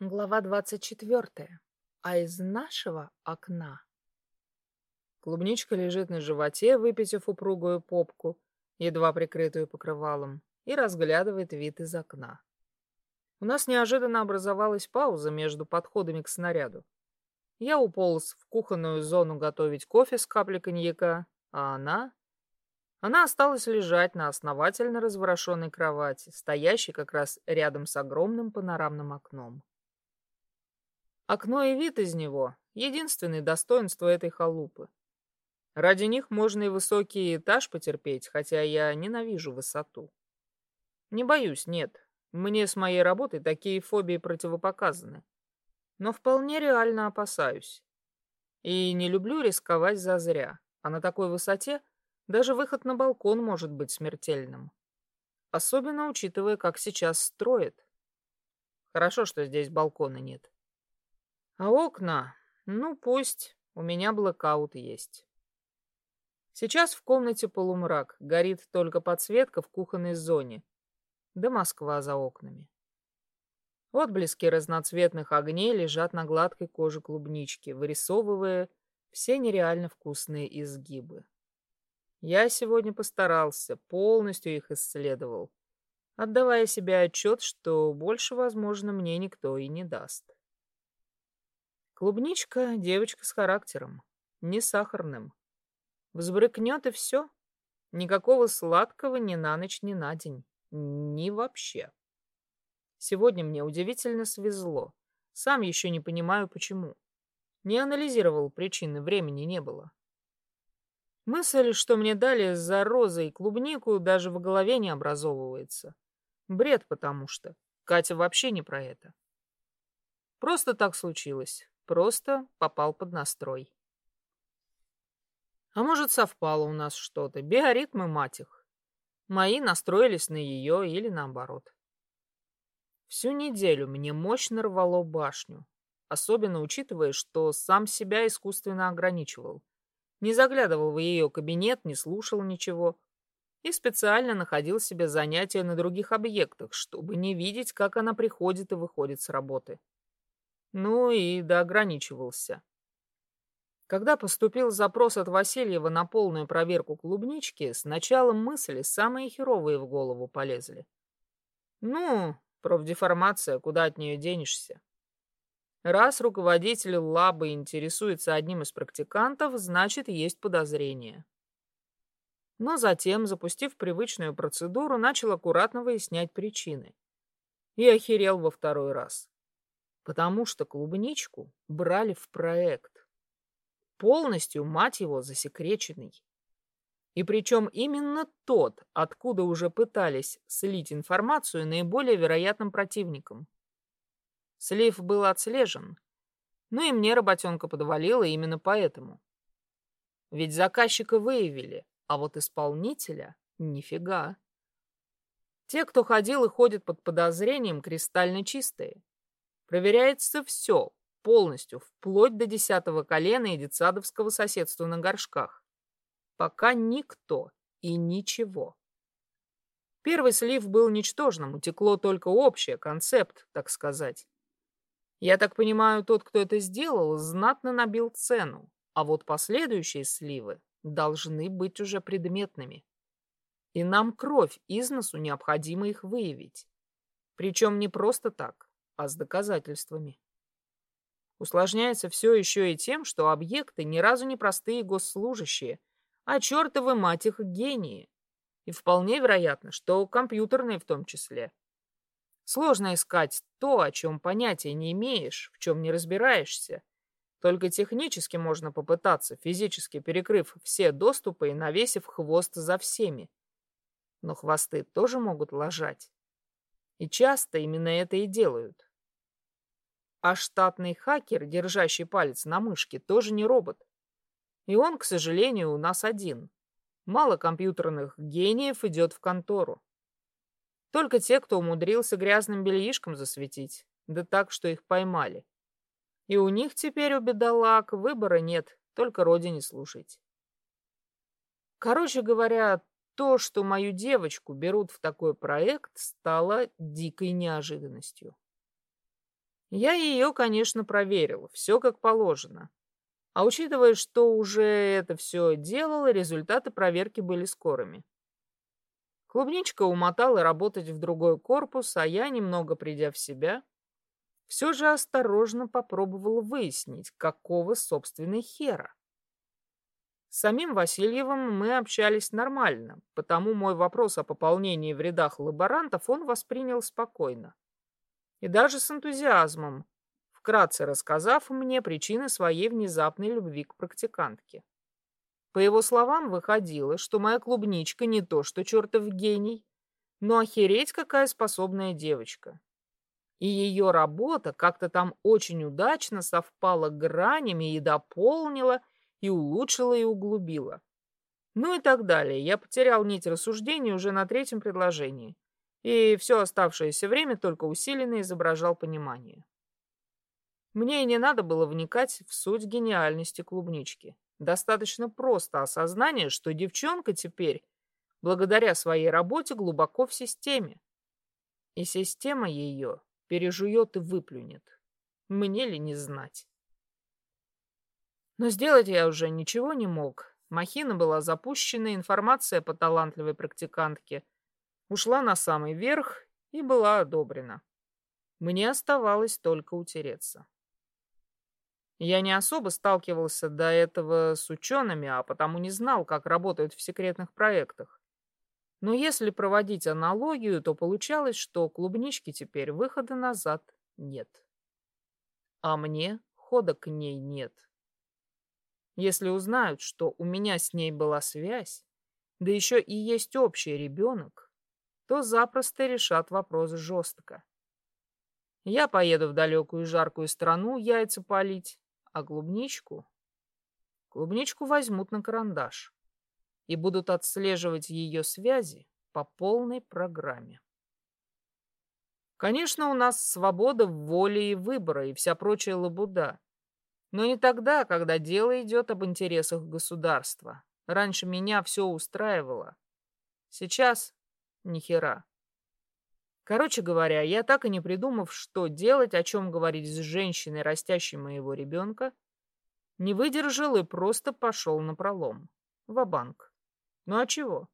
Глава двадцать четвертая. А из нашего окна. Клубничка лежит на животе, выпитив упругую попку, едва прикрытую покрывалом, и разглядывает вид из окна. У нас неожиданно образовалась пауза между подходами к снаряду. Я уполз в кухонную зону готовить кофе с каплей коньяка, а она... Она осталась лежать на основательно разворошенной кровати, стоящей как раз рядом с огромным панорамным окном. Окно и вид из него — единственное достоинство этой халупы. Ради них можно и высокий этаж потерпеть, хотя я ненавижу высоту. Не боюсь, нет. Мне с моей работой такие фобии противопоказаны. Но вполне реально опасаюсь. И не люблю рисковать зазря. А на такой высоте даже выход на балкон может быть смертельным. Особенно учитывая, как сейчас строят. Хорошо, что здесь балкона нет. А окна? Ну, пусть. У меня блэкаут есть. Сейчас в комнате полумрак, горит только подсветка в кухонной зоне. Да Москва за окнами. Отблески разноцветных огней лежат на гладкой коже клубнички, вырисовывая все нереально вкусные изгибы. Я сегодня постарался, полностью их исследовал, отдавая себе отчет, что больше, возможно, мне никто и не даст. Клубничка — девочка с характером, не сахарным. Взбрыкнет и все. Никакого сладкого ни на ночь, ни на день. Ни вообще. Сегодня мне удивительно свезло. Сам еще не понимаю, почему. Не анализировал причины, времени не было. Мысль, что мне дали за розы и клубнику, даже в голове не образовывается. Бред потому что. Катя вообще не про это. Просто так случилось. Просто попал под настрой. А может, совпало у нас что-то. Биоритмы, мать их. Мои настроились на ее или наоборот. Всю неделю мне мощно рвало башню, особенно учитывая, что сам себя искусственно ограничивал. Не заглядывал в ее кабинет, не слушал ничего и специально находил себе занятия на других объектах, чтобы не видеть, как она приходит и выходит с работы. Ну и доограничивался. Когда поступил запрос от Васильева на полную проверку клубнички, сначала мысли самые херовые в голову полезли. Ну, профдеформация, куда от нее денешься? Раз руководитель лабы интересуется одним из практикантов, значит, есть подозрение. Но затем, запустив привычную процедуру, начал аккуратно выяснять причины. И охерел во второй раз потому что клубничку брали в проект. Полностью, мать его, засекреченный. И причем именно тот, откуда уже пытались слить информацию наиболее вероятным противникам. Слив был отслежен, но и мне работенка подвалила именно поэтому. Ведь заказчика выявили, а вот исполнителя — нифига. Те, кто ходил и ходит под подозрением, кристально чистые. Проверяется все, полностью, вплоть до десятого колена и детсадовского соседства на горшках. Пока никто и ничего. Первый слив был ничтожным, утекло только общее, концепт, так сказать. Я так понимаю, тот, кто это сделал, знатно набил цену, а вот последующие сливы должны быть уже предметными. И нам кровь из носу необходимо их выявить. Причем не просто так, а с доказательствами. Усложняется все еще и тем, что объекты ни разу не простые госслужащие, а чертовы мать их гении. И вполне вероятно, что компьютерные в том числе. Сложно искать то, о чем понятия не имеешь, в чем не разбираешься. Только технически можно попытаться, физически перекрыв все доступы и навесив хвост за всеми. Но хвосты тоже могут ложать. И часто именно это и делают. А штатный хакер, держащий палец на мышке, тоже не робот. И он, к сожалению, у нас один. Мало компьютерных гениев идет в контору. Только те, кто умудрился грязным бельишком засветить, да так, что их поймали. И у них теперь у бедолаг выбора нет, только родине слушать. Короче говоря, то, что мою девочку берут в такой проект, стало дикой неожиданностью. Я ее, конечно, проверил, все как положено. А учитывая, что уже это все делал, результаты проверки были скорыми. Клубничка умотала работать в другой корпус, а я, немного придя в себя, все же осторожно попробовал выяснить, какого собственной хера. С самим Васильевым мы общались нормально, потому мой вопрос о пополнении в рядах лаборантов он воспринял спокойно. И даже с энтузиазмом, вкратце рассказав мне причины своей внезапной любви к практикантке. По его словам, выходило, что моя клубничка не то что чертов гений, но охереть какая способная девочка. И ее работа как-то там очень удачно совпала гранями и дополнила, и улучшила, и углубила. Ну и так далее. Я потерял нить рассуждений уже на третьем предложении. И все оставшееся время только усиленно изображал понимание. Мне и не надо было вникать в суть гениальности клубнички. Достаточно просто осознание, что девчонка теперь, благодаря своей работе, глубоко в системе. И система ее пережует и выплюнет. Мне ли не знать? Но сделать я уже ничего не мог. Махина была запущена, информация по талантливой практикантке ушла на самый верх и была одобрена. Мне оставалось только утереться. Я не особо сталкивался до этого с учеными, а потому не знал, как работают в секретных проектах. Но если проводить аналогию, то получалось, что клубнички теперь выхода назад нет. А мне хода к ней нет. Если узнают, что у меня с ней была связь, да еще и есть общий ребенок, то запросто решат вопрос жестко. Я поеду в далекую жаркую страну яйца полить, а клубничку? Клубничку возьмут на карандаш и будут отслеживать ее связи по полной программе. Конечно, у нас свобода воли и выбора и вся прочая лабуда. Но не тогда, когда дело идет об интересах государства. Раньше меня все устраивало. Сейчас ни хера. Короче говоря, я так и не придумав, что делать, о чем говорить с женщиной, растящей моего ребенка, не выдержал и просто пошел на пролом. В-банк. Ну а чего?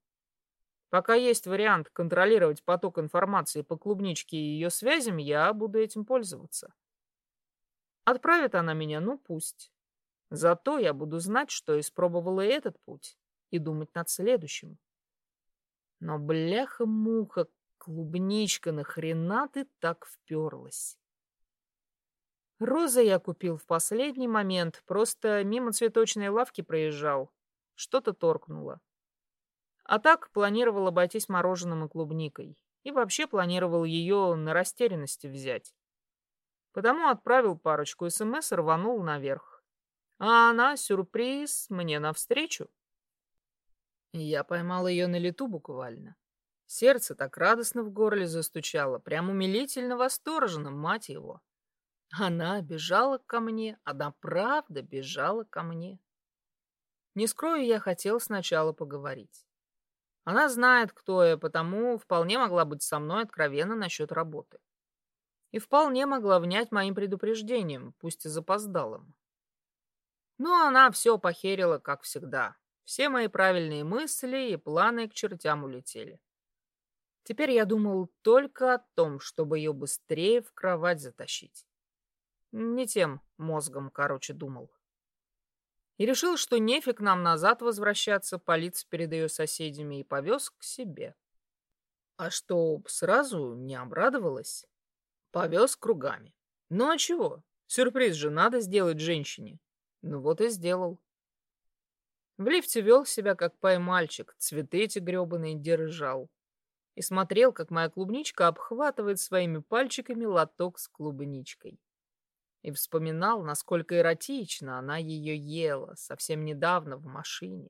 Пока есть вариант контролировать поток информации по клубничке и ее связям, я буду этим пользоваться. Отправит она меня, ну пусть. Зато я буду знать, что испробовала этот путь, и думать над следующим. Но бляха-муха, Клубничка, нахрена ты так вперлась? Розы я купил в последний момент, просто мимо цветочной лавки проезжал. Что-то торкнуло. А так планировал обойтись мороженым и клубникой. И вообще планировал ее на растерянности взять. Потому отправил парочку СМС и рванул наверх. А она, сюрприз, мне навстречу. Я поймал ее на лету буквально. Сердце так радостно в горле застучало, прям умилительно восторженно, мать его. Она бежала ко мне, она правда бежала ко мне. Не скрою, я хотел сначала поговорить. Она знает, кто я, потому вполне могла быть со мной откровенно насчет работы. И вполне могла внять моим предупреждением, пусть и запоздалым. Но она все похерила, как всегда. Все мои правильные мысли и планы к чертям улетели. Теперь я думал только о том, чтобы ее быстрее в кровать затащить. Не тем мозгом, короче, думал. И решил, что нефиг нам назад возвращаться, палиться перед ее соседями, и повез к себе. А что, сразу не обрадовалась? Повез кругами. Ну а чего? Сюрприз же надо сделать женщине. Ну вот и сделал. В лифте вел себя как поймальчик, цветы эти гребаные держал и смотрел, как моя клубничка обхватывает своими пальчиками лоток с клубничкой. И вспоминал, насколько эротично она ее ела совсем недавно в машине.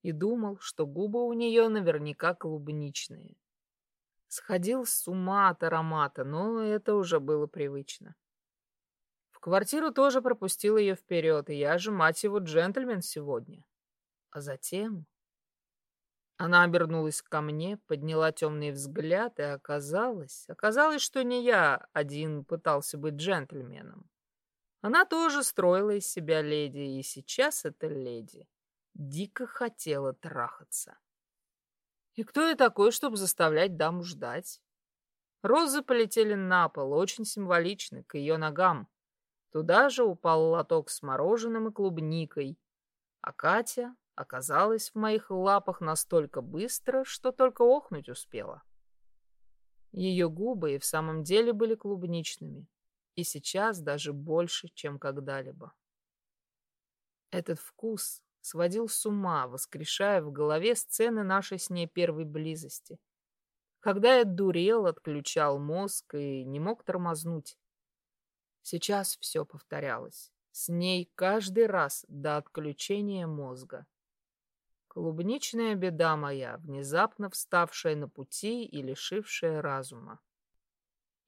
И думал, что губы у нее наверняка клубничные. Сходил с ума от аромата, но это уже было привычно. Квартиру тоже пропустил ее вперед, и я же, мать его, джентльмен сегодня. А затем... Она обернулась ко мне, подняла темный взгляд, и оказалось, оказалось, что не я один пытался быть джентльменом. Она тоже строила из себя леди, и сейчас эта леди дико хотела трахаться. И кто я такой, чтобы заставлять даму ждать? Розы полетели на пол, очень символично, к ее ногам. Туда же упал лоток с мороженым и клубникой, а Катя оказалась в моих лапах настолько быстро, что только охнуть успела. Ее губы и в самом деле были клубничными, и сейчас даже больше, чем когда-либо. Этот вкус сводил с ума, воскрешая в голове сцены нашей с ней первой близости, когда я дурел, отключал мозг и не мог тормознуть. Сейчас все повторялось. С ней каждый раз до отключения мозга. Клубничная беда моя, внезапно вставшая на пути и лишившая разума.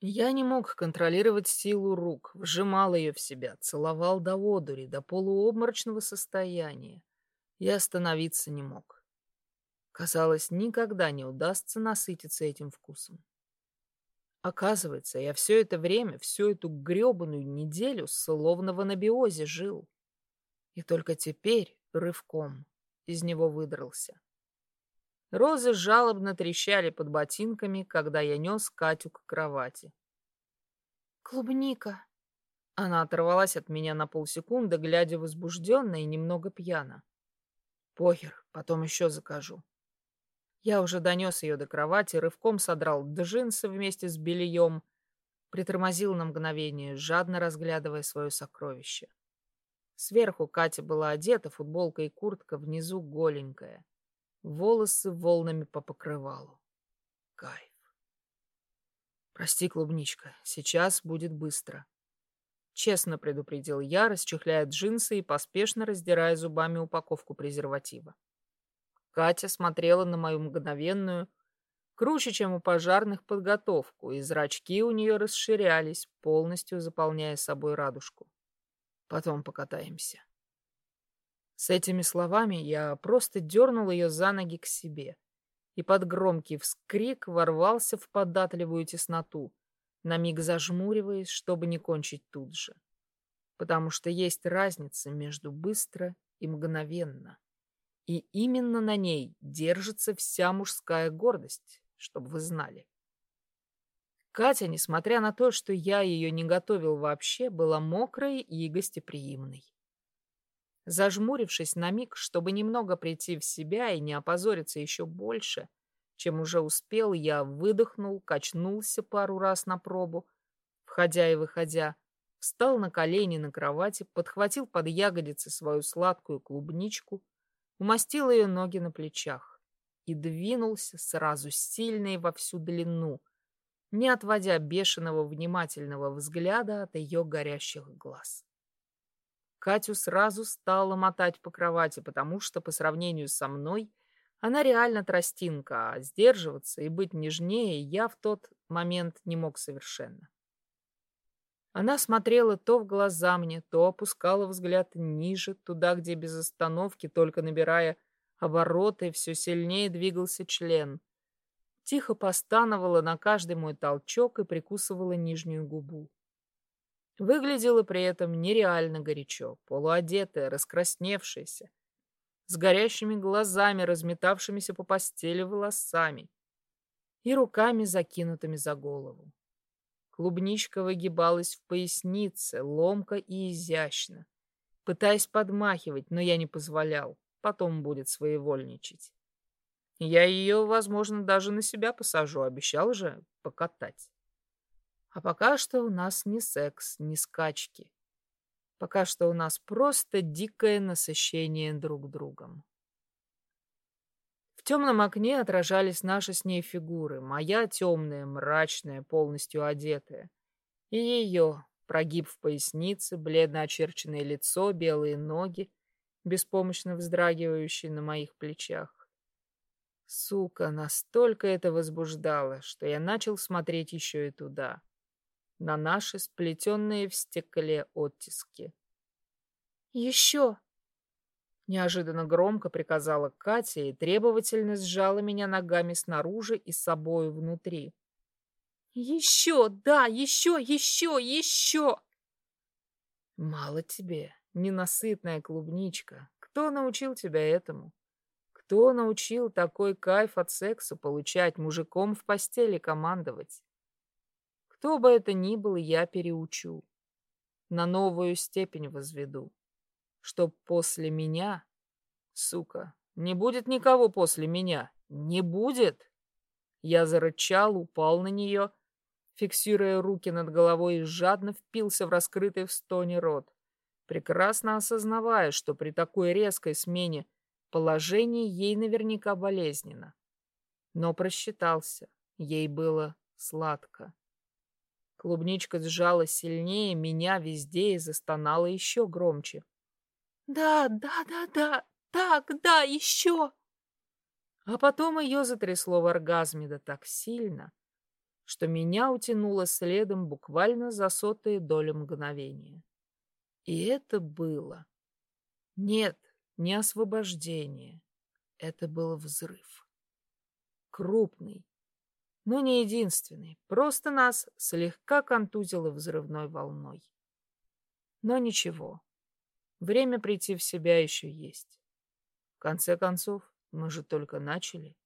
Я не мог контролировать силу рук, вжимал ее в себя, целовал до одури, до полуобморочного состояния. Я остановиться не мог. Казалось, никогда не удастся насытиться этим вкусом. Оказывается, я все это время, всю эту гребаную неделю словно в анабиозе жил. И только теперь, рывком, из него выдрался. Розы жалобно трещали под ботинками, когда я нес Катю к кровати. «Клубника!» Она оторвалась от меня на полсекунды, глядя возбужденно и немного пьяно. «Похер, потом еще закажу». Я уже донес ее до кровати, рывком содрал джинсы вместе с бельем, притормозил на мгновение, жадно разглядывая свое сокровище. Сверху Катя была одета, футболка и куртка, внизу голенькая. Волосы волнами по покрывалу. Кайф. Прости, клубничка, сейчас будет быстро. Честно предупредил я, расчехляя джинсы и поспешно раздирая зубами упаковку презерватива. Катя смотрела на мою мгновенную, круче, чем у пожарных, подготовку, и зрачки у нее расширялись, полностью заполняя собой радужку. Потом покатаемся. С этими словами я просто дернул ее за ноги к себе и под громкий вскрик ворвался в податливую тесноту, на миг зажмуриваясь, чтобы не кончить тут же. Потому что есть разница между быстро и мгновенно. И именно на ней держится вся мужская гордость, чтобы вы знали. Катя, несмотря на то, что я ее не готовил вообще, была мокрой и гостеприимной. Зажмурившись на миг, чтобы немного прийти в себя и не опозориться еще больше, чем уже успел, я выдохнул, качнулся пару раз на пробу, входя и выходя, встал на колени на кровати, подхватил под ягодицы свою сладкую клубничку, умастил ее ноги на плечах и двинулся сразу сильно и во всю длину, не отводя бешеного внимательного взгляда от ее горящих глаз. Катю сразу стала мотать по кровати, потому что по сравнению со мной она реально тростинка, а сдерживаться и быть нежнее я в тот момент не мог совершенно. Она смотрела то в глаза мне, то опускала взгляд ниже, туда, где без остановки, только набирая обороты, все сильнее двигался член тихо постановала на каждый мой толчок и прикусывала нижнюю губу. Выглядела при этом нереально горячо, полуодетая, раскрасневшаяся, с горящими глазами, разметавшимися по постели волосами и руками, закинутыми за голову. Клубничка выгибалась в пояснице, ломко и изящно, пытаясь подмахивать, но я не позволял, потом будет своевольничать. Я ее, возможно, даже на себя посажу, обещал же покатать. А пока что у нас не секс, не скачки. Пока что у нас просто дикое насыщение друг другом. Темном окне отражались наши с ней фигуры. Моя темная, мрачная, полностью одетая. И ее, прогиб в пояснице, бледно очерченное лицо, белые ноги, беспомощно вздрагивающие на моих плечах. Сука, настолько это возбуждало, что я начал смотреть еще и туда, на наши сплетенные в стекле оттиски. «Еще!» Неожиданно громко приказала Катя и требовательно сжала меня ногами снаружи и с собою внутри. «Еще, да, еще, еще, еще!» «Мало тебе, ненасытная клубничка. Кто научил тебя этому? Кто научил такой кайф от секса получать, мужиком в постели командовать? Кто бы это ни был, я переучу. На новую степень возведу чтоб после меня, сука, не будет никого после меня, не будет. Я зарычал, упал на нее, фиксируя руки над головой и жадно впился в раскрытый в стоне рот, прекрасно осознавая, что при такой резкой смене положения ей наверняка болезненно. Но просчитался, ей было сладко. Клубничка сжала сильнее меня везде и застонала еще громче. Да, да, да, да, так, да, еще. А потом ее затрясло в оргазме да так сильно, что меня утянуло следом буквально за сотые доли мгновения. И это было... Нет, не освобождение. Это был взрыв. Крупный, но не единственный. Просто нас слегка контузило взрывной волной. Но ничего. Время прийти в себя еще есть. В конце концов, мы же только начали.